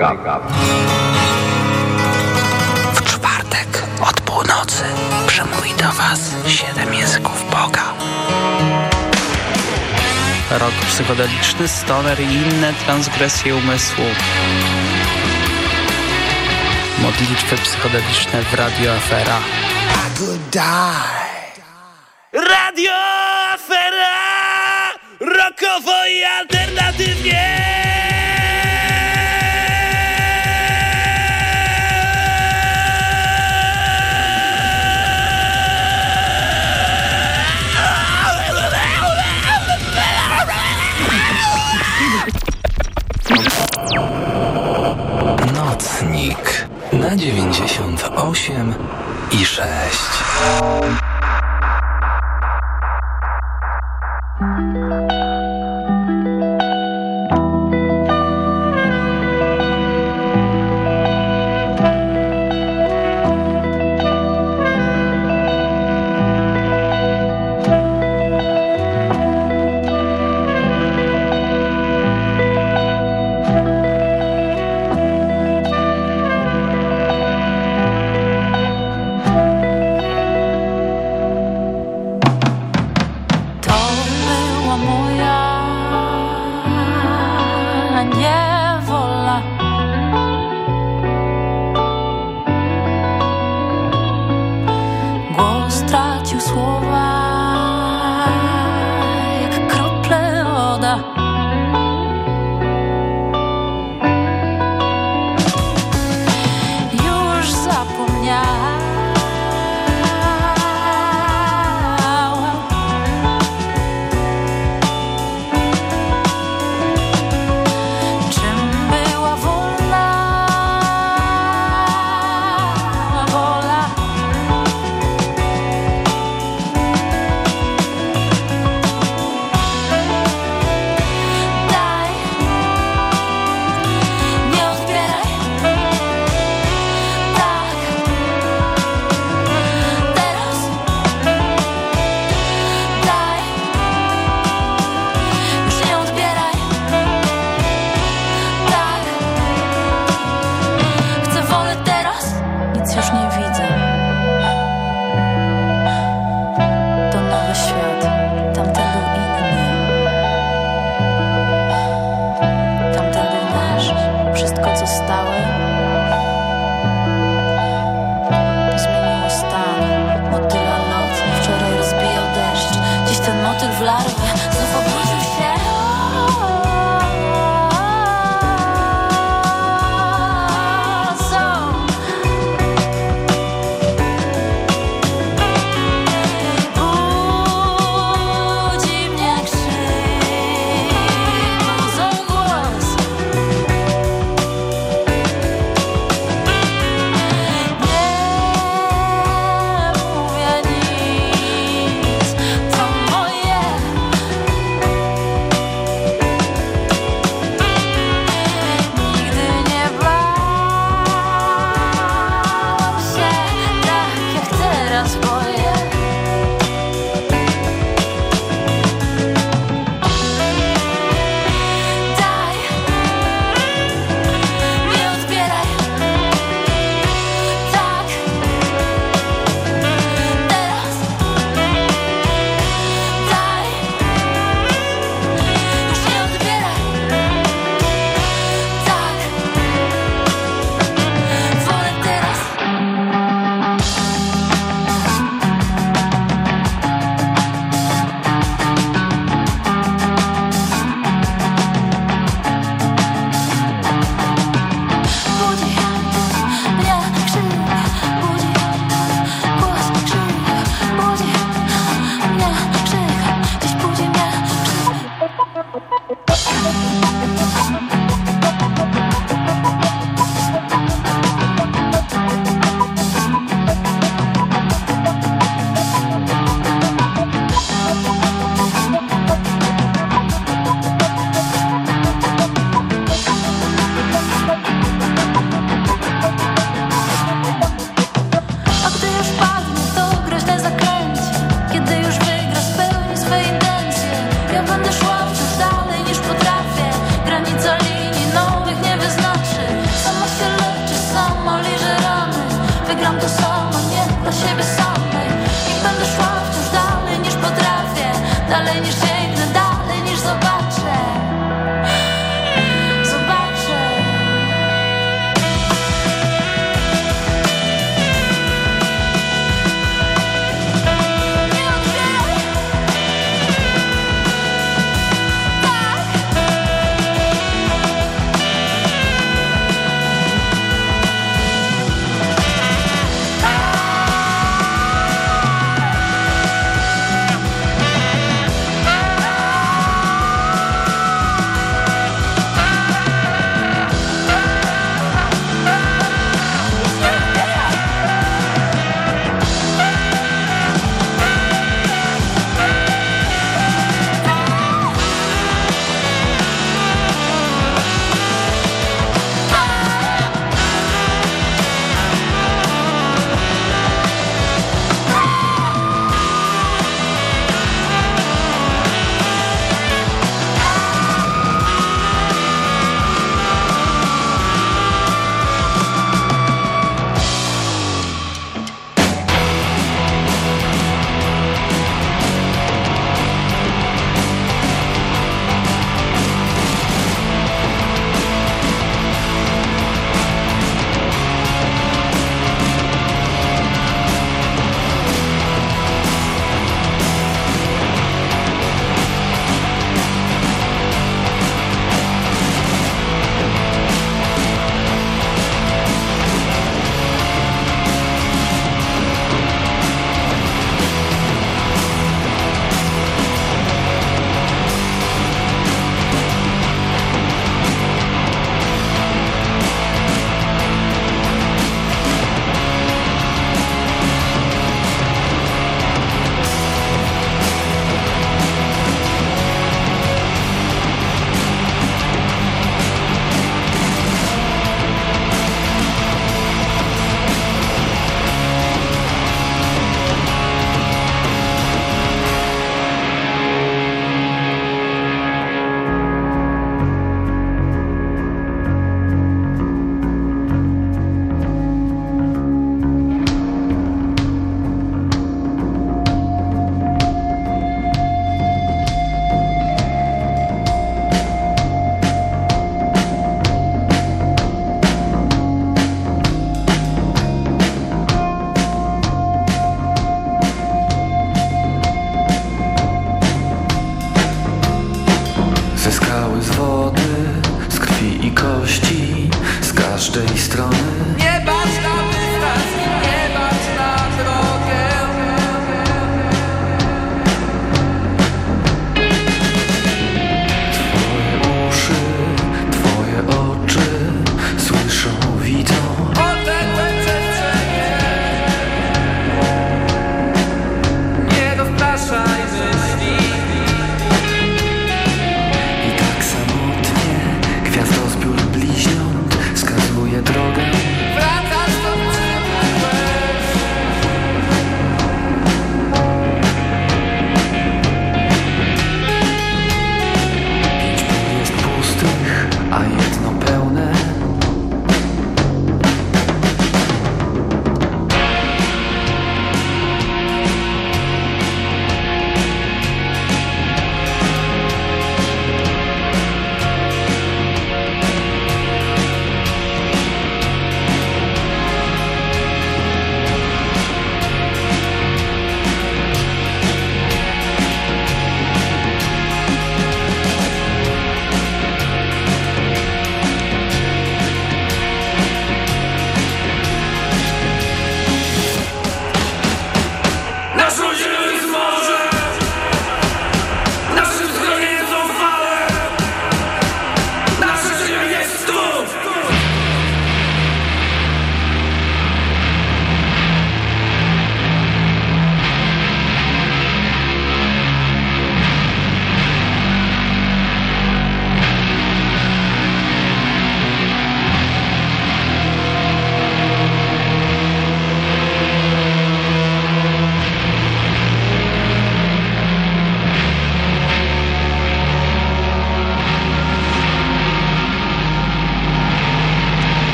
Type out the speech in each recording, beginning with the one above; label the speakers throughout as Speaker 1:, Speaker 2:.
Speaker 1: up.
Speaker 2: W czwartek od północy przemówi do Was siedem języków Boga. Rok psychodeliczny, stoner i inne transgresje umysłu. Modlitwy psychodeliczne w Radio Afera. Radio Afera! Rokowo i alternatywnie!
Speaker 3: Na 98 i 6.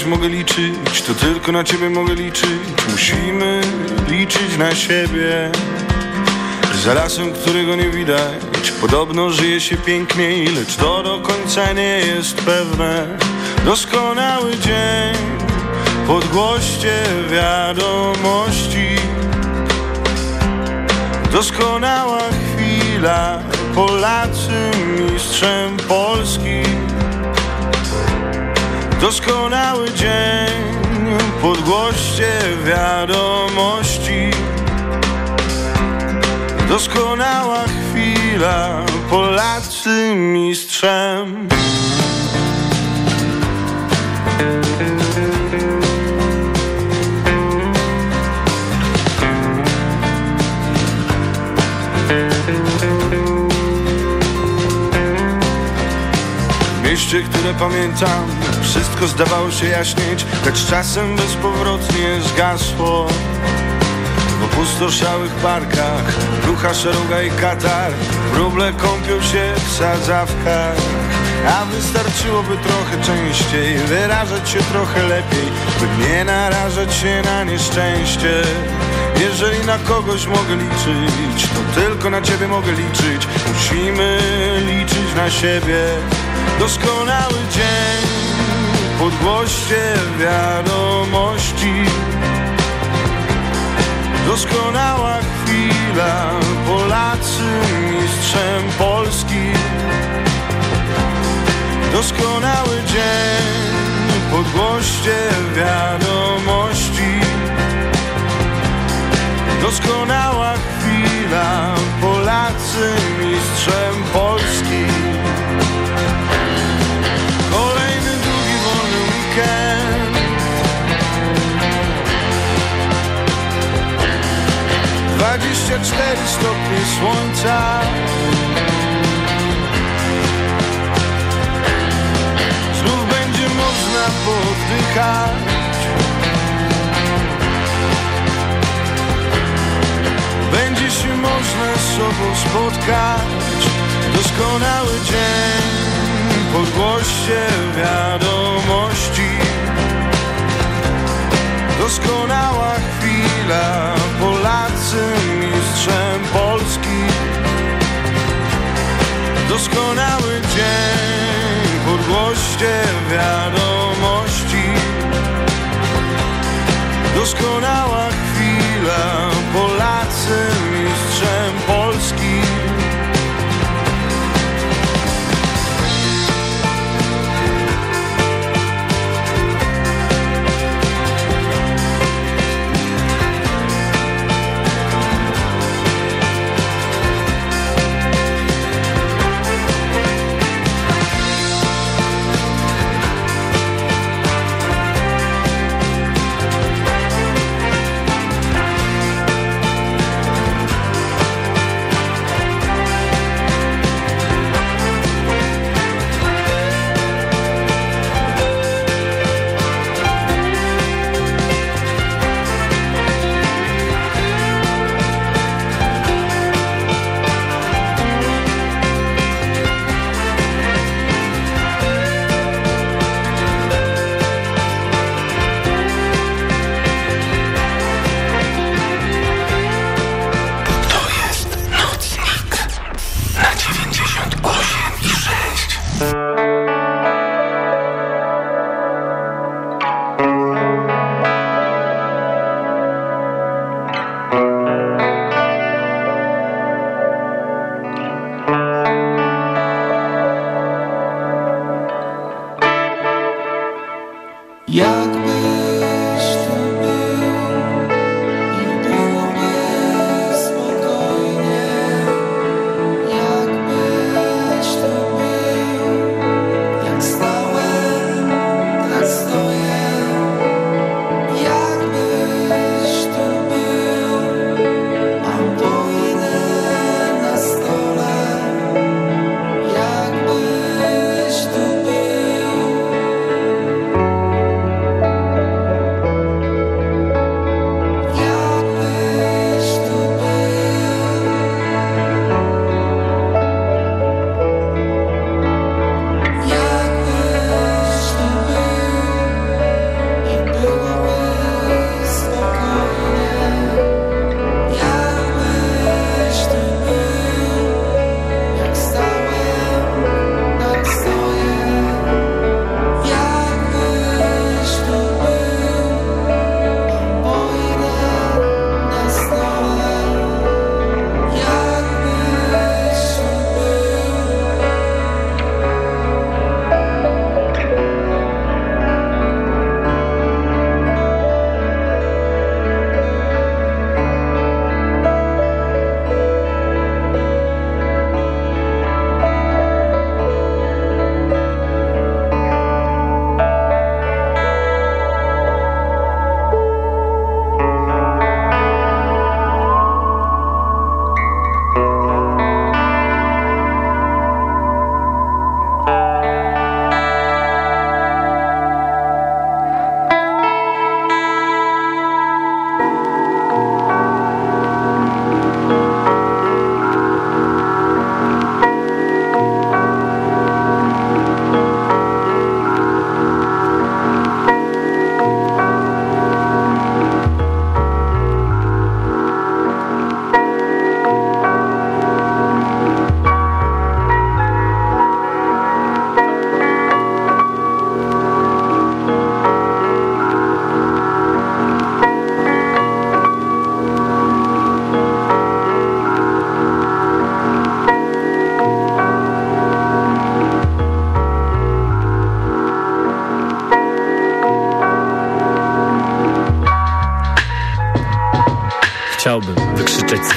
Speaker 4: kogoś mogę liczyć, to tylko na ciebie mogę liczyć. Musimy liczyć na siebie. Za lasem, którego nie widać Podobno żyje się piękniej Lecz to do końca nie jest pewne. Doskonały dzień Podgłoście wiadomości. Doskonała chwila Polacy mistrzem Polski Doskonały dzień Podgłoście wiadomości. Doskonała chwila Polacy mistrzem mieście, które pamiętam Wszystko zdawało się jaśnieć Lecz czasem bezpowrotnie zgasło. W opustoszałych parkach Rucha, szeroga i katar Wróble kąpią się w sadzawkach. A wystarczyłoby trochę częściej Wyrażać się trochę lepiej By nie narażać się na nieszczęście. Jeżeli na kogoś mogę liczyć, to tylko na ciebie mogę liczyć. Musimy liczyć na siebie Doskonały dzień. Podgłoście wiadomości. Doskonała chwila. Polacy mistrzem Polski. Doskonały dzień. Podgłoście wiadomości. Doskonała chwila. Polacy mistrzem Polski 24 stopnie słońca? Znów będzie można poddychać. Będzie się można z sobą spotkać. Doskonały dzień pod głoście wiadomości. Doskonała chwila. Polacy mistrzem Polski. Doskonały dzień Podgłoście wiadomości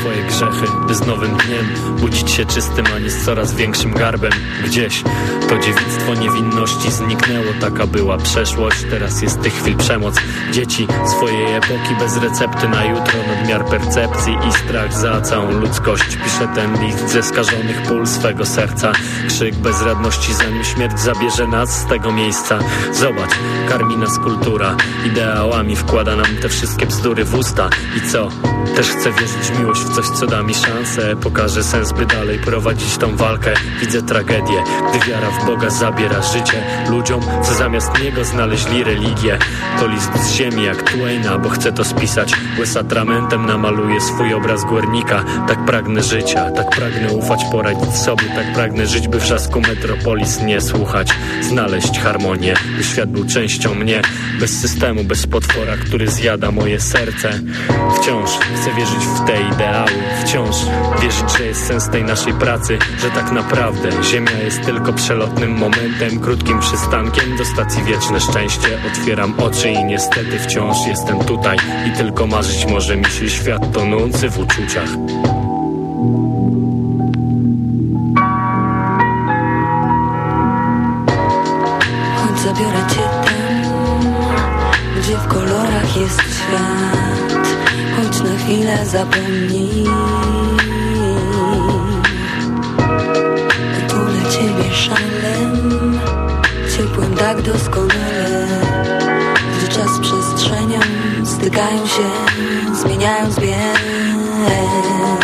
Speaker 5: swoje grzechy By z nowym dniem budzić się czystym, a nie z coraz większym garbem. Gdzieś to dziewictwo niewinności zniknęło Taka była przeszłość, teraz jest tych chwil przemoc. Dzieci swojej epoki bez recepty na jutro Nadmiar percepcji i strach za całą ludzkość. Pisze ten list ze skażonych pól swego serca. Krzyk bezradności zanim śmierć zabierze nas z tego miejsca. Zobacz, karmi nas kultura. Ideałami wkłada nam te wszystkie bzdury w usta. I co? Też chcę wierzyć miłość, w coś co da mi szansę. Pokaże sens by dalej prowadzić tą walkę. Widzę tragedię, gdy wiara w Boga zabiera życie. Ludziom, co zamiast Niego znaleźli religię. To list z ziemi jak Twaina, bo chcę to spisać. Łez atramentem namaluje swój obraz górnika. Tak pragnę życia, tak pragnę ufać, poradzić sobie. Tak pragnę żyć, by wrzasku metropolis nie słuchać. Znaleźć harmonię, by świat był częścią mnie. Bez systemu, bez potwora, który zjada moje serce. Wciąż chcę wierzyć w te ideały. Wciąż wierzyć, że jest sens tej naszej pracy Że tak naprawdę Ziemia jest tylko przelotnym momentem Krótkim przystankiem. Do stacji Wieczne Szczęście Otwieram oczy i niestety wciąż jestem tutaj. I tylko marzyć może mi się świat tonący w uczuciach
Speaker 6: zapomnij Otulę ciebie szalem Ciepłym tak doskonale. Gdy czas przestrzenią Stykają się, zmieniając bieg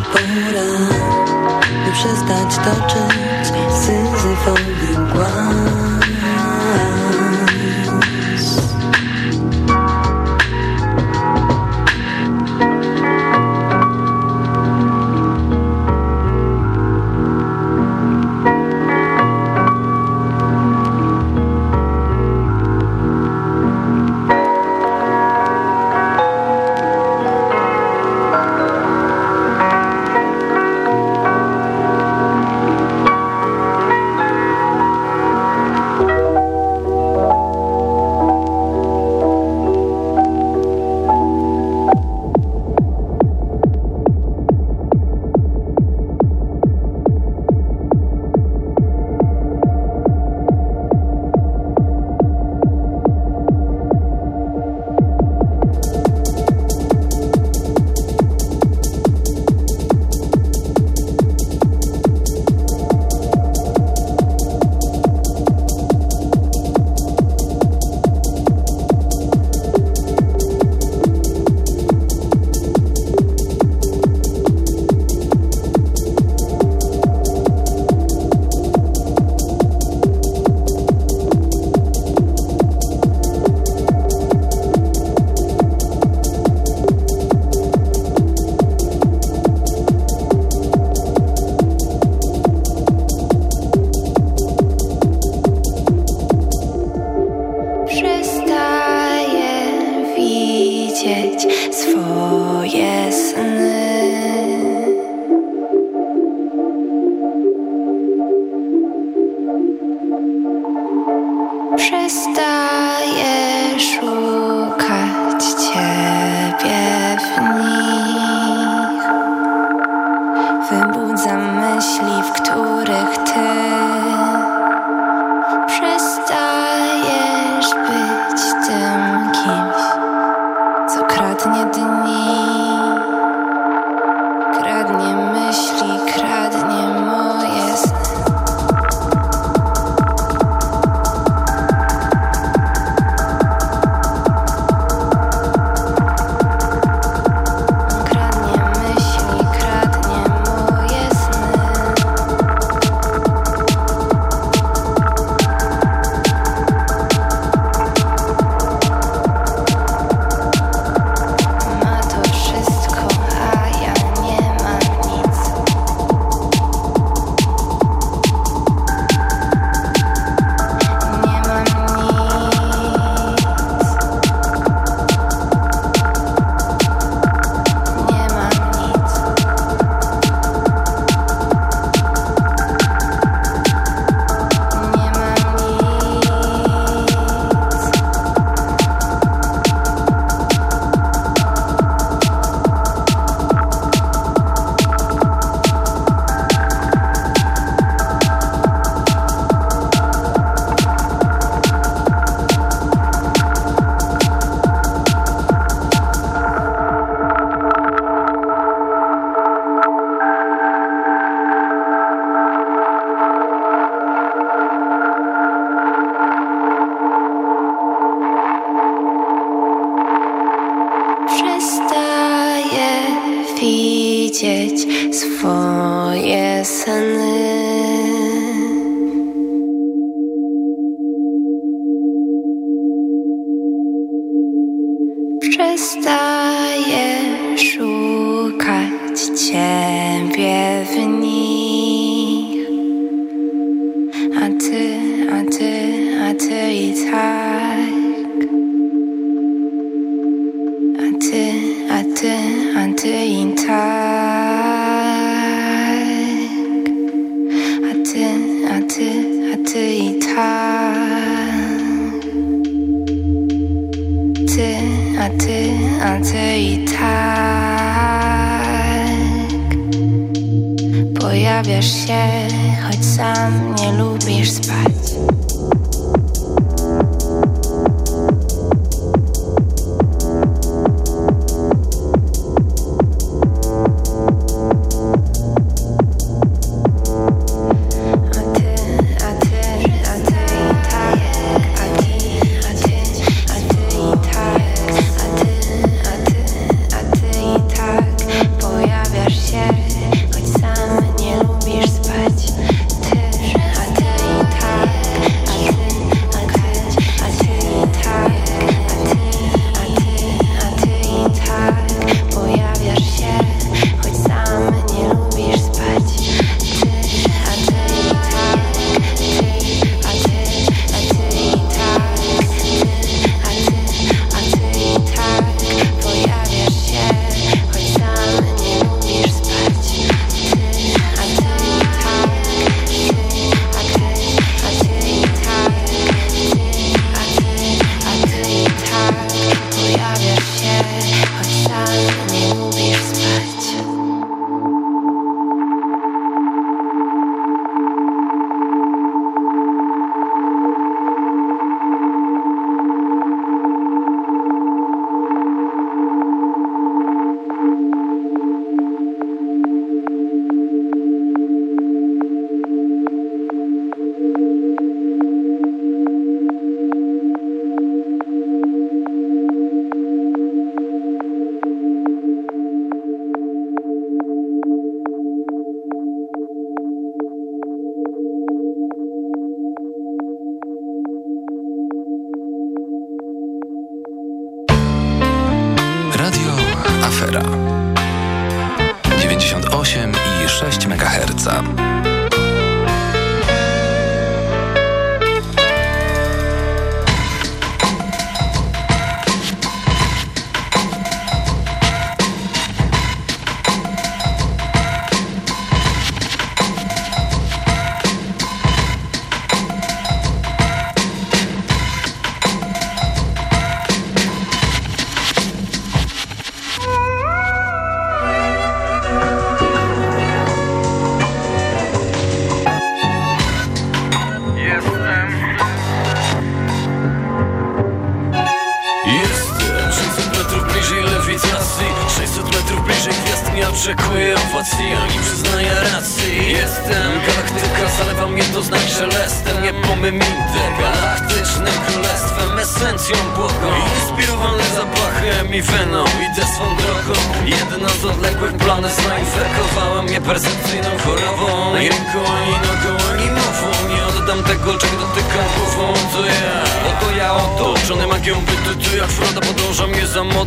Speaker 6: pora By przestać toczyć syzyfowy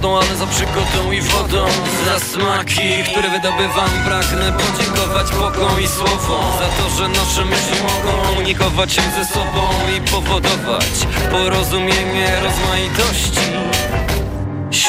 Speaker 7: ale za przygodą i wodą. Za smaki, które wydobywam Pragnę podziękować Bogom i słowom. Za to, że nasze myśli mogą komunikować się ze sobą I powodować porozumienie rozmaitości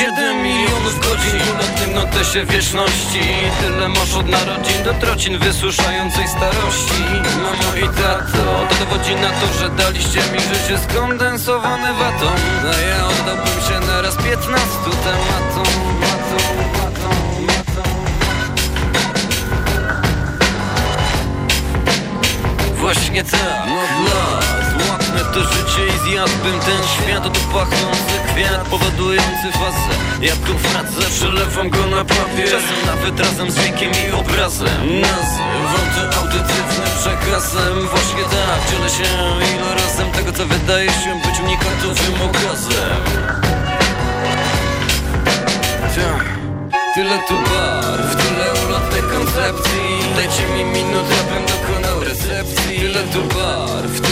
Speaker 7: Siedem milionów godzin ulotnym notesie wieczności. Tyle masz od narodzin do trocin wysuszającej starości. Mamo i tato, to dowodzi na to, że daliście mi życie skondensowane watą. A ja oddałbym się naraz piętnastu tematom. Matom, matom, matom. Właśnie tak, no to życie i zjadłbym ten świat Oto pachnący kwiat, powodujący fazę. Jak tu wracę, przelewam go na papier. Czasem nawet razem z wiekiem i obrazem. Nazywam to audytywnym przekazem. Właśnie tak, dzielę się ilorazem Tego co wydaje się być unikatowym okazem. Tak. Tyle tu barw, tyle ulotnej koncepcji. Dajcie mi minutę, bym dokonał recepcji. Tyle tu barw, ulotnych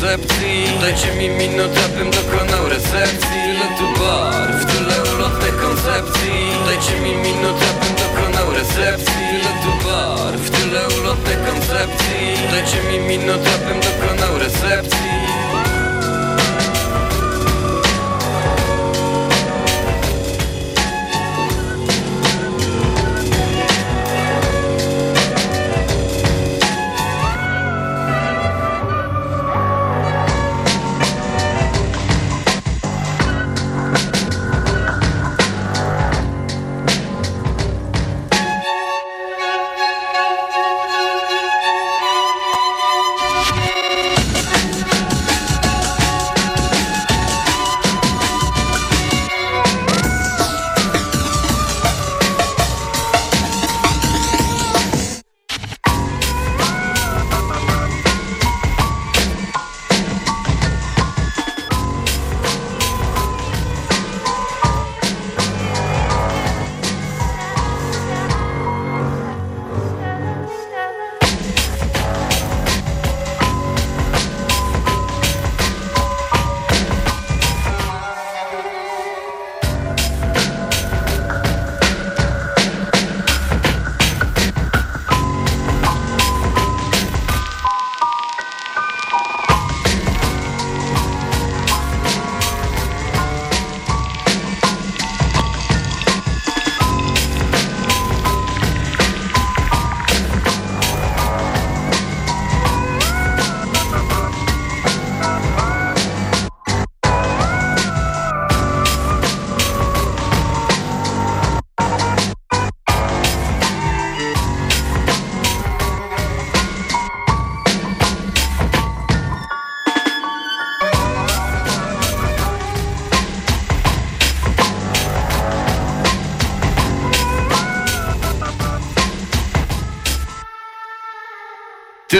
Speaker 7: koncepcji. Dajcie mi minutę, bym dokonał recepcji. Tyle tu barw, tyle ulotnych koncepcji. Dajcie mi minutę, bym dokonał recepcji. Tyle tu barw, tyle ulotnych koncepcji. Dajcie mi minutę, bym dokonał recepcji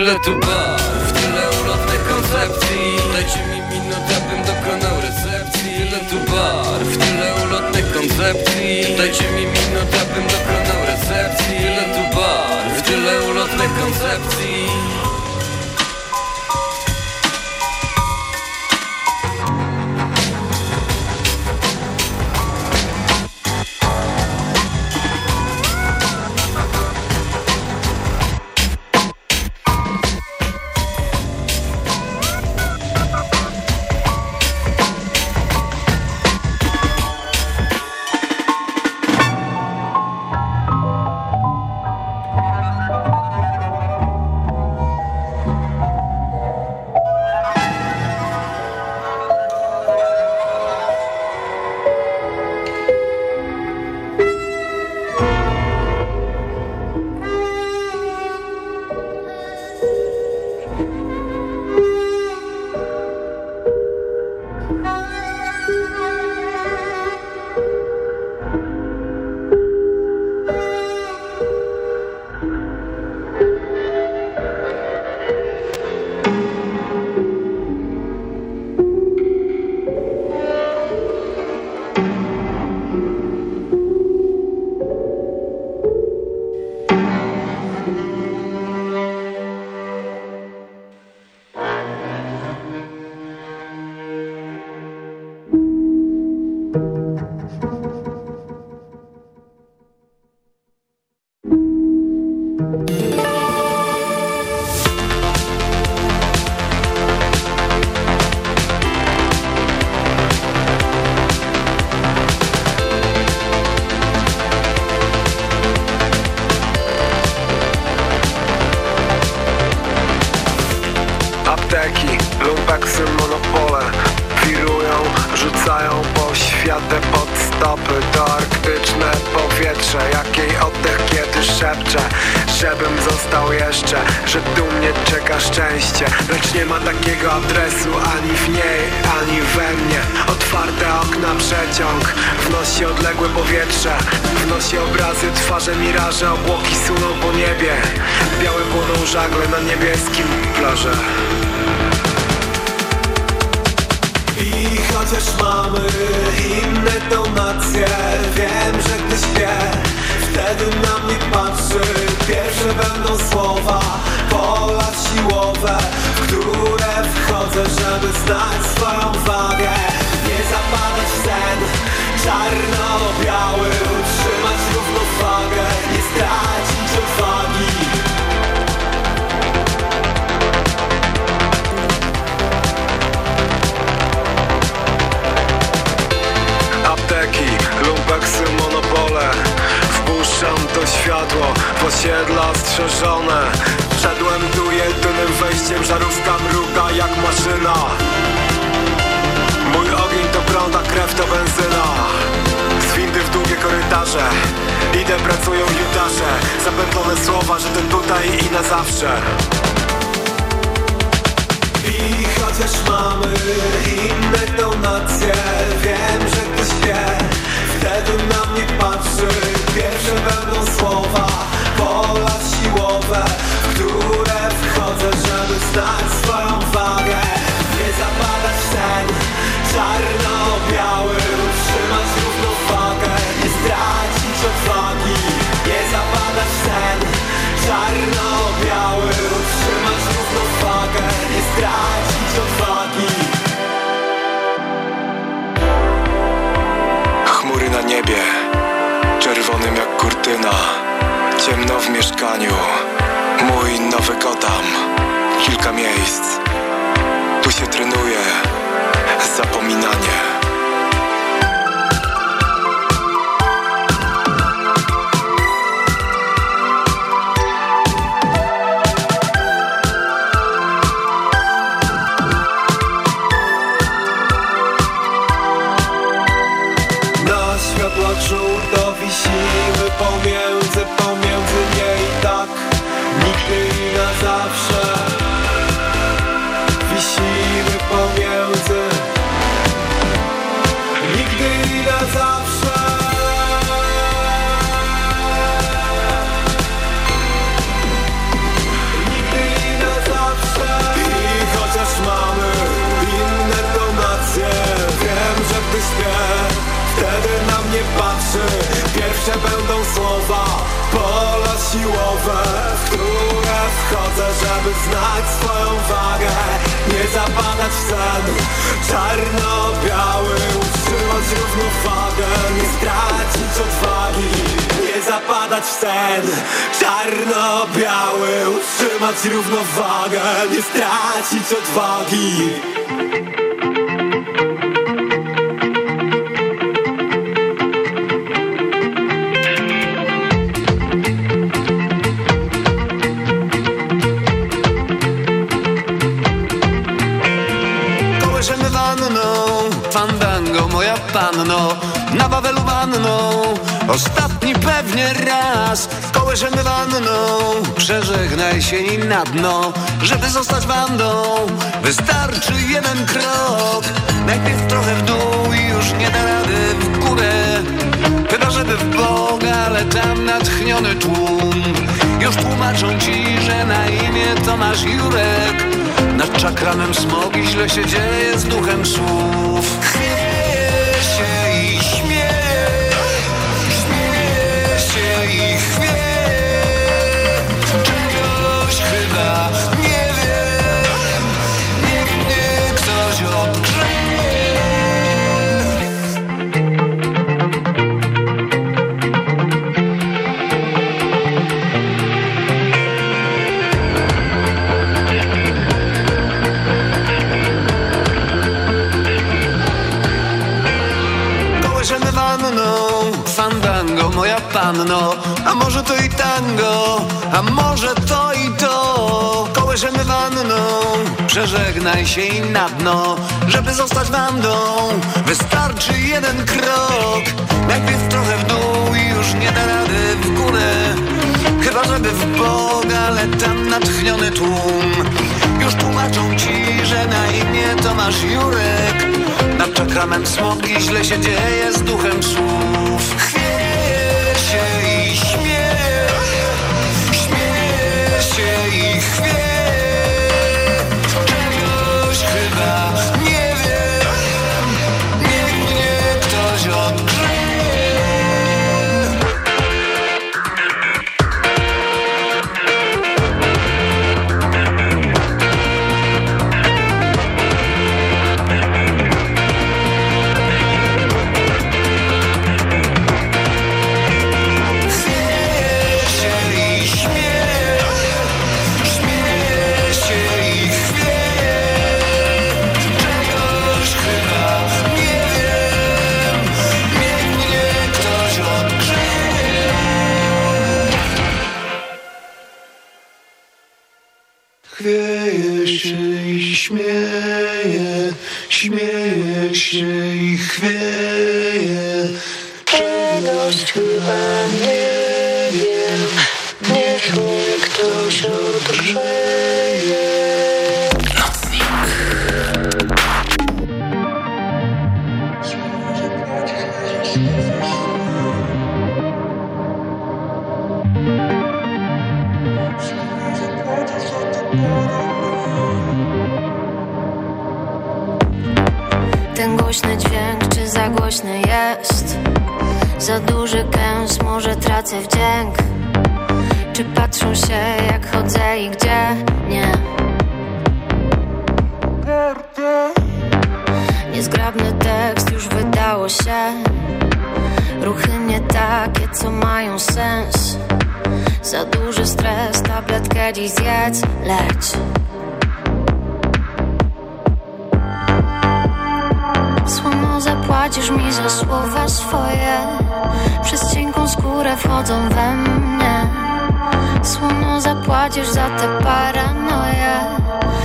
Speaker 7: Tyle tu barw, tyle ulotnych koncepcji. Dajcie mi minutę, bym dokonał recepcji. Tyle tu barw, tyle ulotnych koncepcji. Dajcie mi minutę, bym dokonał recepcji. Tyle tu barw, tyle ulotnych koncepcji
Speaker 8: pracują jutarze Zapętlone słowa, że to tutaj i na zawsze.
Speaker 9: I chociaż mamy inne tonacje Wiem, że ktoś wie. Wtedy na mnie patrzy Pierwsze będą słowa Pola siłowe W które wchodzę, żeby znać swoją wagę. Nie zapadać w sen Czarno-biały Utrzymać równowagę Nie stracić odwagi Nie zapadać w sen. Czarno-biały Utrzymać równowagę Nie stracić odwagi.
Speaker 8: Chmury na niebie, czerwonym jak kurtyna. Ciemno w mieszkaniu, mój nowy kotam. Kilka miejsc, tu się trenuje. Zapominanie
Speaker 9: będą słowa Pola siłowe W które wchodzę, żeby znać swoją wagę. Nie zapadać w sen Czarno-biały Utrzymać równowagę Nie stracić odwagi. Nie zapadać w sen Czarno-biały Utrzymać równowagę Nie stracić odwagi
Speaker 10: panno Na Wawelu wanną, ostatni pewnie raz Kołyszemy wanną, przeżegnaj się i na dno Żeby zostać bandą, wystarczy jeden krok. Najpierw trochę w dół i już nie da rady w górę. Chyba żeby w Boga, ale tam natchniony tłum. Już tłumaczą ci, że na imię to masz Jurek. Nad czakranem smogi źle się dzieje z duchem słów moja panno A może to i tango, a może to i to. Kołyszemy wanną, przeżegnaj się i na dno. Żeby zostać bandą, wystarczy jeden krok. Najpierw trochę w dół i już nie da rady w górę. Chyba żeby w Boga, ale tam natchniony tłum. Już tłumaczą ci, że na imię to masz Jurek. Nad czakranem smogi źle się dzieje z duchem słów
Speaker 1: should. Czy patrzą się jak chodzę i gdzie? Nie. Niezgrabny tekst już wydało się. Ruchy nie takie, co mają sens. Za duży stres, tabletkę dziś zjedz, leć. Słono zapłacisz mi za słowa swoje. Przez cienką skórę wchodzą we mnie Słono zapłacisz za te paranoje.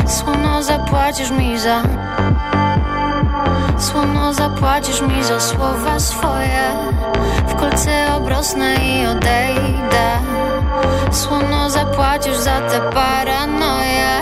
Speaker 1: Słono zapłacisz mi za Słono zapłacisz mi za słowa swoje. W kolce obrosnę i odejdę. Słono zapłacisz za te paranoje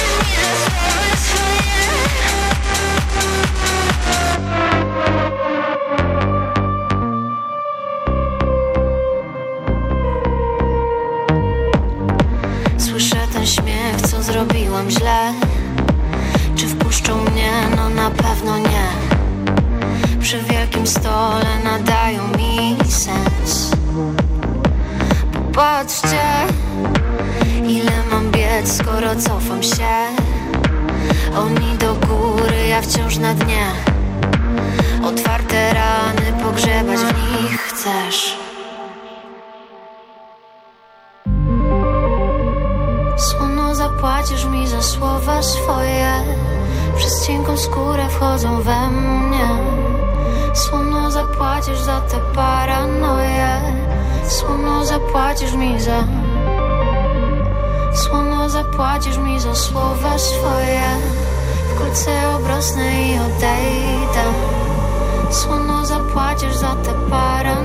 Speaker 1: pogrzebać w nich chcesz. Słono zapłacisz mi za słowa swoje. Przez cienką skórę wchodzą we mnie. Słono zapłacisz za te paranoje. Słono zapłacisz mi za Słono zapłacisz mi za słowa swoje. Wkrótce obrosnę i odejdę Słono zapłacisz za te paranoje